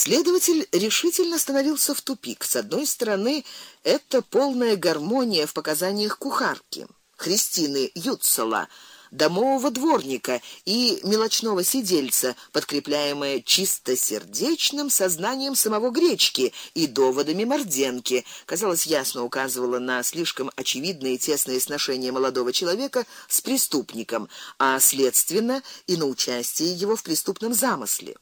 Следователь решительно остановился в тупик. С одной стороны, это полная гармония в показаниях кухарки Христины Юцела, домового дворника и мелочного сидельца, подкрепляемая чистосердечным сознанием самого Гречки и доводами Морденки, казалось, ясно указывала на слишком очевидные тесные сношения молодого человека с преступником, а следственно и на участие его в преступном замысле.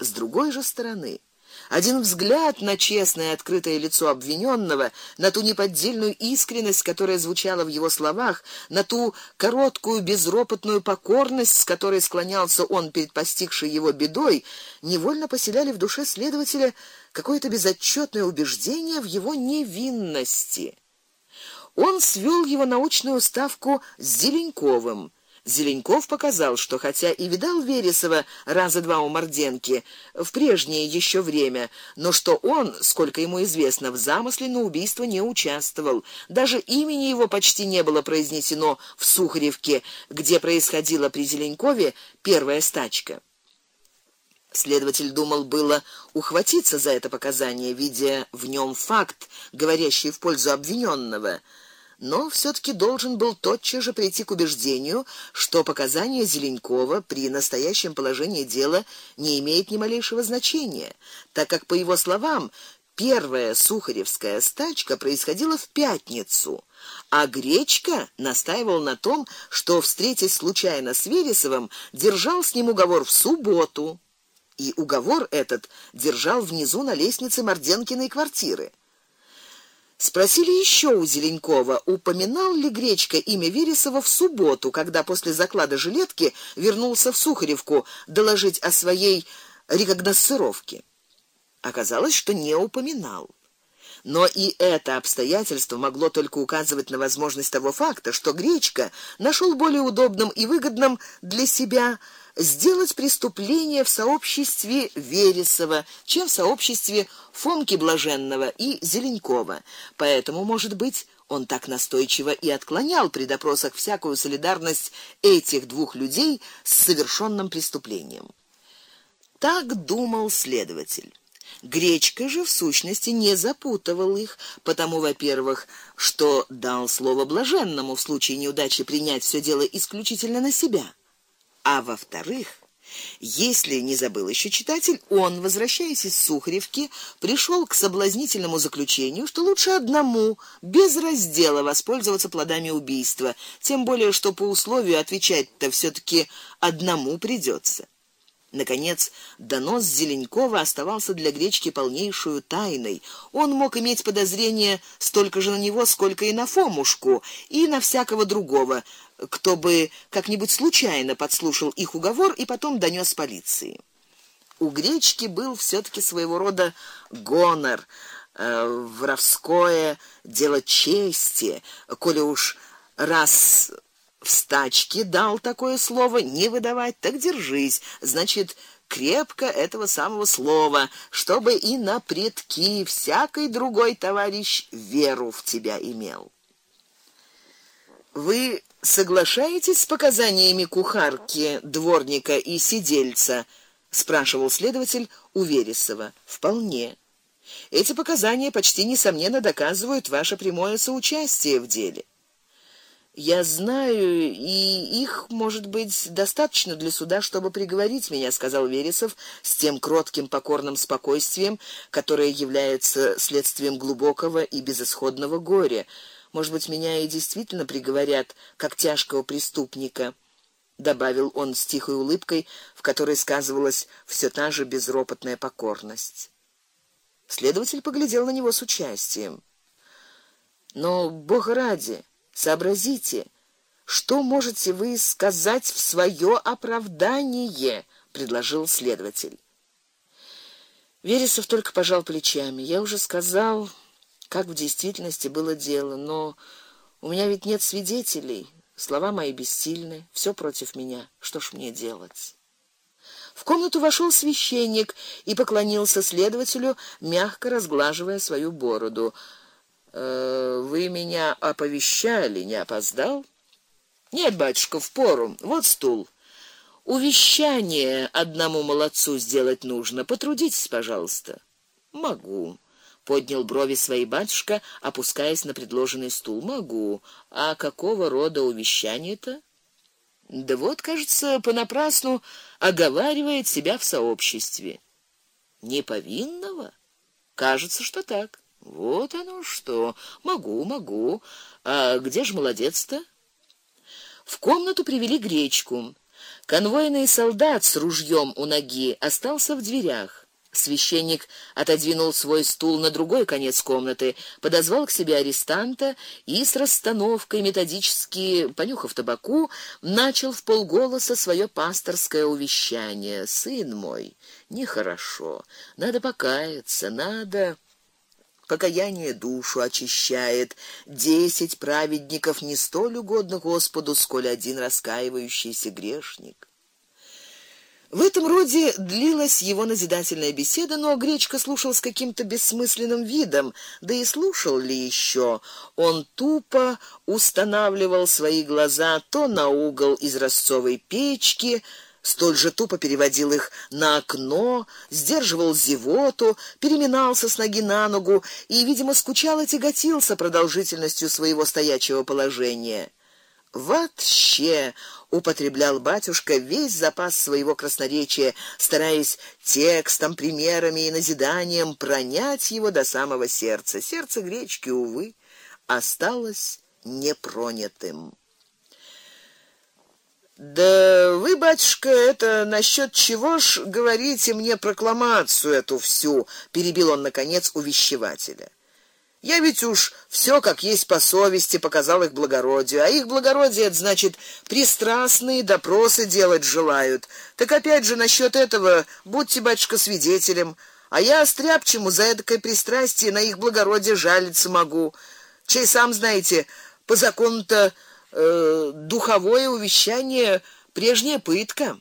С другой же стороны, один взгляд на честное открытое лицо обвиненного, на ту неподдельную искренность, которая звучала в его словах, на ту короткую безропотную покорность, с которой склонялся он перед постигшей его бедой, невольно поселяли в душе следователя какое-то безотчетное убеждение в его невинности. Он свел его научную ставку с Зеленковым Зеленков показал, что хотя и видал Вересова раза два у Морденки в прежнее еще время, но что он, сколько ему известно, в замысле на убийство не участвовал. Даже имени его почти не было произнесено в Сухаревке, где происходила при Зеленкове первая стачка. Следователь думал было ухватиться за это показание, видя в нем факт, говорящий в пользу обвиненного но все таки должен был тотчас же прийти к убеждению, что показания Зеленкова при настоящем положении дела не имеют ни малейшего значения, так как по его словам, первая Сухаревская стачка происходила в пятницу, а Гречка настаивал на том, что встретясь случайно с Вересовым, держал с ним уговор в субботу. И уговор этот держал внизу на лестнице Морденкиной квартиры. Спросили еще у Зеленкова, упоминал ли Гречка имя Вересова в субботу, когда после заклада жилетки вернулся в Сухаревку доложить о своей рекогносцировке. Оказалось, что не упоминал. Но и это обстоятельство могло только указывать на возможность того факта, что Гречка нашел более удобным и выгодным для себя сделать преступление в сообществе Вересова, чем в сообществе Фомки Блаженного и Зеленкова. Поэтому, может быть, он так настойчиво и отклонял при допросах всякую солидарность этих двух людей с совершенным преступлением. Так думал следователь. Гречка же в сущности не запутывал их, потому, во-первых, что дал слово блаженному в случае неудачи принять все дело исключительно на себя а во-вторых, если не забыл еще читатель, он, возвращаясь из Сухаревки, пришел к соблазнительному заключению, что лучше одному, без раздела воспользоваться плодами убийства, тем более что по условию отвечать-то все таки одному придется. Наконец, донос Зеленкова оставался для Гречки полнейшую тайной. Он мог иметь подозрение столько же на него, сколько и на Фомушку, и на всякого другого, кто бы как-нибудь случайно подслушал их уговор и потом донёс полиции. У Гречки был все таки своего рода гонор, э, воровское дело чести, коли уж раз в стачке дал такое слово не выдавать, так держись. Значит, крепко этого самого слова, чтобы и на предки всякий другой товарищ веру в тебя имел. Вы соглашаетесь с показаниями кухарки, дворника и сидельца? спрашивал следователь у Вересова. Вполне. Эти показания почти несомненно доказывают ваше прямое соучастие в деле. Я знаю, и их, может быть, достаточно для суда, чтобы приговорить меня, сказал Вересов с тем кротким покорным спокойствием, которое является следствием глубокого и безысходного горя. Может быть, меня и действительно приговорят как тяжкого преступника, добавил он с тихой улыбкой, в которой сказывалась все та же безропотная покорность. Следователь поглядел на него с участием. Но, бог ради, Сообразите, что можете вы сказать в свое оправдание, предложил следователь. Вересов только пожал плечами. Я уже сказал, как в действительности было дело, но у меня ведь нет свидетелей. Слова мои бессильны, все против меня. Что ж мне делать? В комнату вошел священник и поклонился следователю, мягко разглаживая свою бороду. Э, вы меня оповещали, не опоздал? Нет, батюшка, в пору. Вот стул. Увещание одному молодцу сделать нужно. Потрудитесь, пожалуйста. Могу, поднял брови своей батюшка, опускаясь на предложенный стул. Могу. А какого рода увещание-то? Да вот, кажется, понапрасну оговаривает себя в сообществе. Не повинного? Кажется, что так. Вот оно что. Могу, могу. А где ж молодец-то? В комнату привели гречку. Конвойный солдат с ружьем у ноги остался в дверях. Священник отодвинул свой стул на другой конец комнаты, подозвал к себе арестанта и с расстановкой методически, понюхав табаку, начал в полголоса свое пасторское увещание: "Сын мой, нехорошо. Надо покаяться, надо Покаяние душу очищает. Десять праведников не столь угодно Господу, сколь один раскаивающийся грешник. В этом роде длилась его назидательная беседа, но Гречка слушал с каким-то бессмысленным видом, да и слушал ли еще. Он тупо устанавливал свои глаза то на угол из ростовой печки, столь же тупо переводил их на окно, сдерживал зевоту, переминался с ноги на ногу и, видимо, скучал и тяготился продолжительностью своего стоячего положения. Вообще употреблял батюшка весь запас своего красноречия, стараясь текстом, примерами и назиданием пронять его до самого сердца. Сердце гречки увы осталось непронятым. Да вы, батюшка, это насчет чего ж говорите мне прокламацию эту всю, перебил он наконец увещевателя. Я ведь уж все как есть по совести показал их благородию, а их благородие это значит пристрастные допросы делать желают. Так опять же насчет этого будьте батюшка свидетелем, а я стряпчему за этокое пристрастие на их благородие жалиться могу. Чей сам знаете, по закону-то э, духовое увещание прежняя пытка.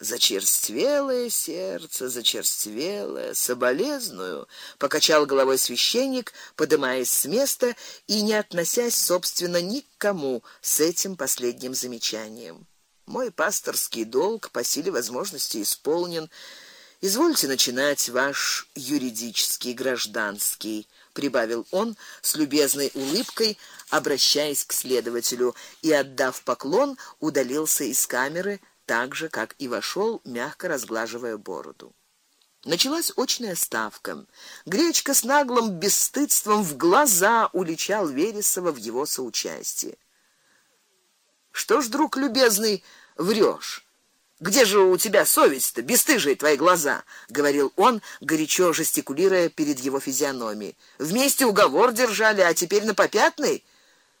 Зачерствелое сердце, зачерствелое, соболезную, покачал головой священник, поднимаясь с места и не относясь собственно ни к кому с этим последним замечанием. Мой пасторский долг по силе возможности исполнен. Извольте начинать ваш юридический гражданский прибавил он с любезной улыбкой, обращаясь к следователю, и отдав поклон, удалился из камеры, так же как и вошел, мягко разглаживая бороду. Началась очная ставка. Гречка с наглым бесстыдством в глаза уличал Вересова в его соучастии. Что ж, друг любезный, врешь? Где же у тебя совесть-то, бесстыжие твои глаза, говорил он, горячо жестикулируя перед его физиономией. Вместе уговор держали, а теперь на попятный?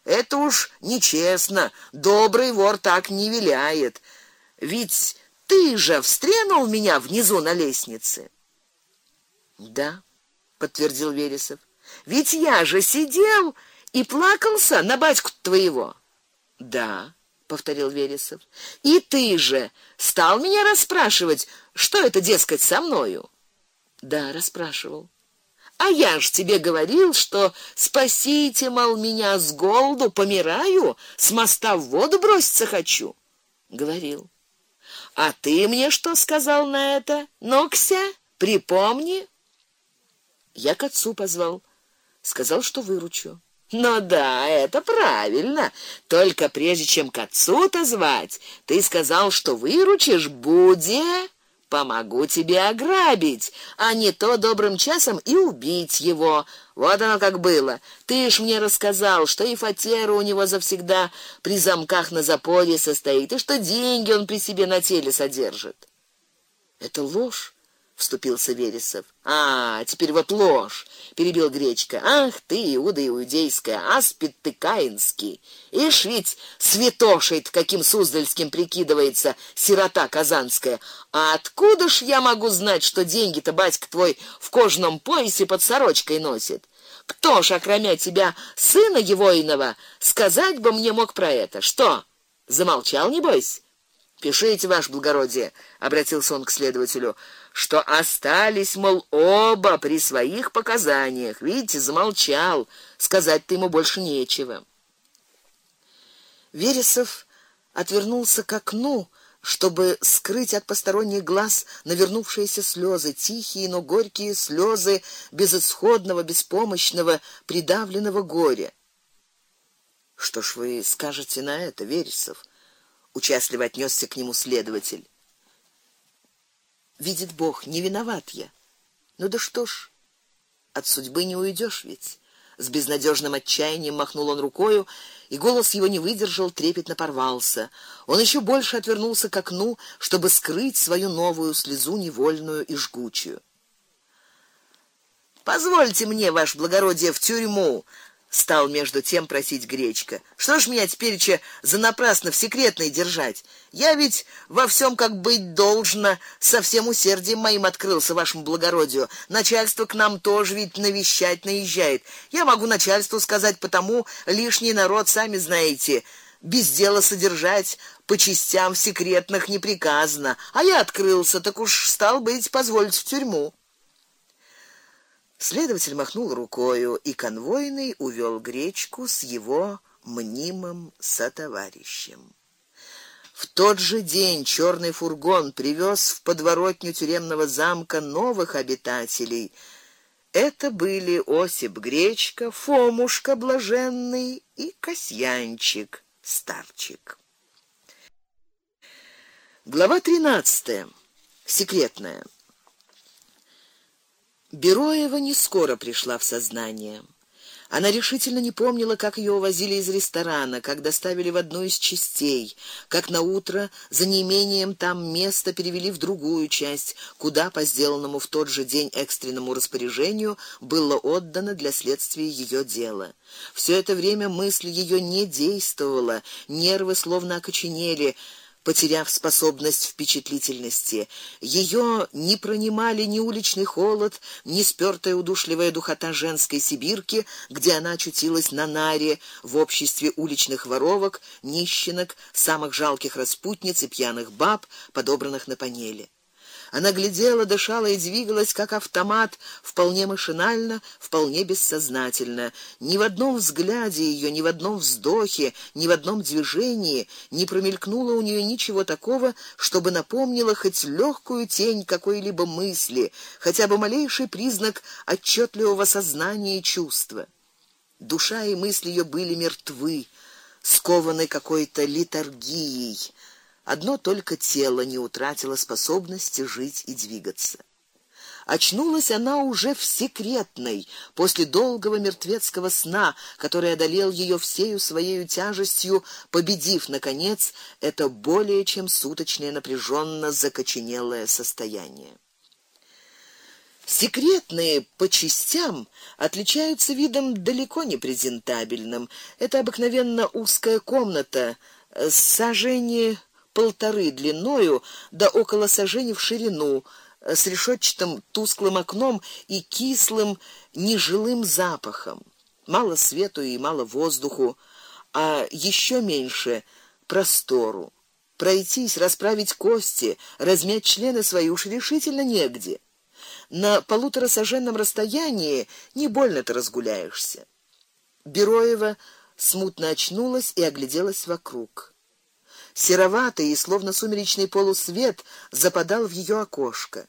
Это уж нечестно. Добрый вор так не виляет. Ведь ты же встренул меня внизу на лестнице. Да, подтвердил Вересов. Ведь я же сидел и плакался на батьку твоего. Да повторил Вересов. И ты же стал меня расспрашивать, что это, дескать, со мною? Да, расспрашивал. А я ж тебе говорил, что спасите мол меня с голоду, помираю, с моста в воду броситься хочу. Говорил. А ты мне что сказал на это? Нокся, припомни. Я к отцу позвал, сказал, что выручу. Ну да, это правильно. Только прежде чем к отцу-то звать, ты сказал, что выручишь Буде, помогу тебе ограбить, а не то добрым часом и убить его. Вот оно как было. Ты ж мне рассказал, что и фатера у него завсегда при замках на запоре состоит, и что деньги он при себе на теле содержит. Это ложь вступился Вересов. А, теперь вот ложь, перебил Гречка. Ах ты, Иуда иудейская, аспид ты каинский. Ишь ведь святошей каким суздальским прикидывается сирота казанская. А откуда ж я могу знать, что деньги-то батька твой в кожаном поясе под сорочкой носит? Кто ж, окромя тебя, сына его иного, сказать бы мне мог про это? Что? Замолчал, не бойся. Пишите, ваше благородие, обратился он к следователю что остались, мол, оба при своих показаниях. Видите, замолчал, сказать-то ему больше нечего. Вересов отвернулся к окну, чтобы скрыть от посторонних глаз навернувшиеся слезы, тихие, но горькие слезы безысходного, беспомощного, придавленного горя. Что ж вы скажете на это, Вересов? участливо отнесся к нему следователь. Видит Бог, не виноват я. Ну да что ж, от судьбы не уйдешь ведь. С безнадежным отчаянием махнул он рукой, и голос его не выдержал, трепетно порвался. Он еще больше отвернулся к окну, чтобы скрыть свою новую слезу невольную и жгучую. Позвольте мне, ваше благородие, в тюрьму, стал между тем просить Гречка. Что ж меня теперь за напрасно в секретной держать? Я ведь во всем как быть должно, со всем усердием моим открылся вашему благородию. Начальство к нам тоже ведь навещать наезжает. Я могу начальству сказать, потому лишний народ, сами знаете, без дела содержать по частям секретных не приказано. А я открылся, так уж стал быть позволить в тюрьму. Следователь махнул рукою, и конвойный увёл гречку с его мнимым сотоварищем. В тот же день чёрный фургон привёз в подворотню тюремного замка новых обитателей. Это были Осип Гречка, Фомушка блаженный и Касьянчик старчик. Глава 13. Секретная. Бероева не скоро пришла в сознание. Она решительно не помнила, как ее увозили из ресторана, как доставили в одну из частей, как на утро за неимением там места перевели в другую часть, куда по сделанному в тот же день экстренному распоряжению было отдано для следствия ее дела. Все это время мысль ее не действовала, нервы словно окоченели потеряв способность впечатлительности. Ее не пронимали ни уличный холод, ни спёртая удушливая духота женской сибирки, где она очутилась на наре в обществе уличных воровок, нищенок, самых жалких распутниц и пьяных баб, подобранных на панели. Она глядела, дышала и двигалась как автомат, вполне машинально, вполне бессознательно. Ни в одном взгляде ее, ни в одном вздохе, ни в одном движении не промелькнуло у нее ничего такого, чтобы напомнило хоть легкую тень какой-либо мысли, хотя бы малейший признак отчетливого сознания и чувства. Душа и мысли ее были мертвы, скованы какой-то литургией Одно только тело не утратило способности жить и двигаться. Очнулась она уже в секретной, после долгого мертвецкого сна, который одолел ее всею своей тяжестью, победив наконец это более чем суточное напряженно закоченелое состояние. Секретные по частям отличаются видом далеко не презентабельным. Это обыкновенно узкая комната с сажение полторы длиною да около сажени в ширину, э, с решетчатым тусклым окном и кислым нежилым запахом. Мало свету и мало воздуху, а еще меньше простору. Пройтись, расправить кости, размять члены свои уж решительно негде. На полуторасаженном расстоянии не больно-то разгуляешься. Бероева смутно очнулась и огляделась вокруг. Сероватый и словно сумеречный полусвет западал в ее окошко.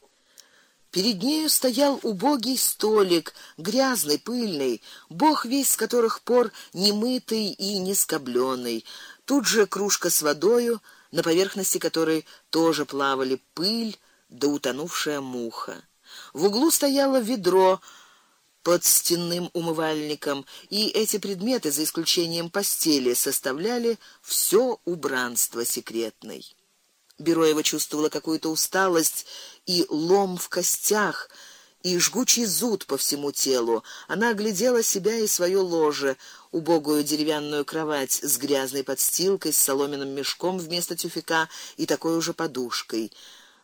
Перед нею стоял убогий столик, грязный, пыльный, бог весь с которых пор немытый и не скоблённый. Тут же кружка с водою, на поверхности которой тоже плавали пыль да утонувшая муха. В углу стояло ведро под стенным умывальником, и эти предметы, за исключением постели, составляли все убранство секретной. Бероева чувствовала какую-то усталость и лом в костях, и жгучий зуд по всему телу. Она оглядела себя и свое ложе, убогую деревянную кровать с грязной подстилкой, с соломенным мешком вместо тюфяка и такой же подушкой.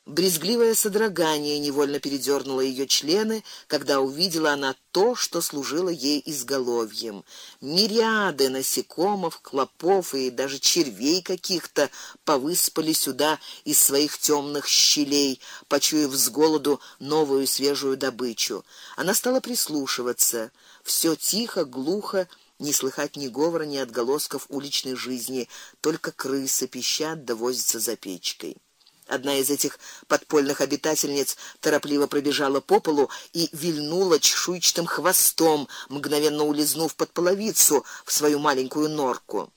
Брезгливое содрогание невольно передёрнуло её члены, когда увидела она то, что служило ей изголовьем. Мириады насекомых, клопов и даже червей каких-то повыспали сюда из своих тёмных щелей, почуяв с голоду новую свежую добычу. Она стала прислушиваться. Всё тихо, глухо Не слыхать ни говора, ни отголосков уличной жизни, только крысы пищат да за печкой. Одна из этих подпольных обитательниц торопливо пробежала по полу и вильнула чешуйчатым хвостом, мгновенно улизнув под половицу в свою маленькую норку.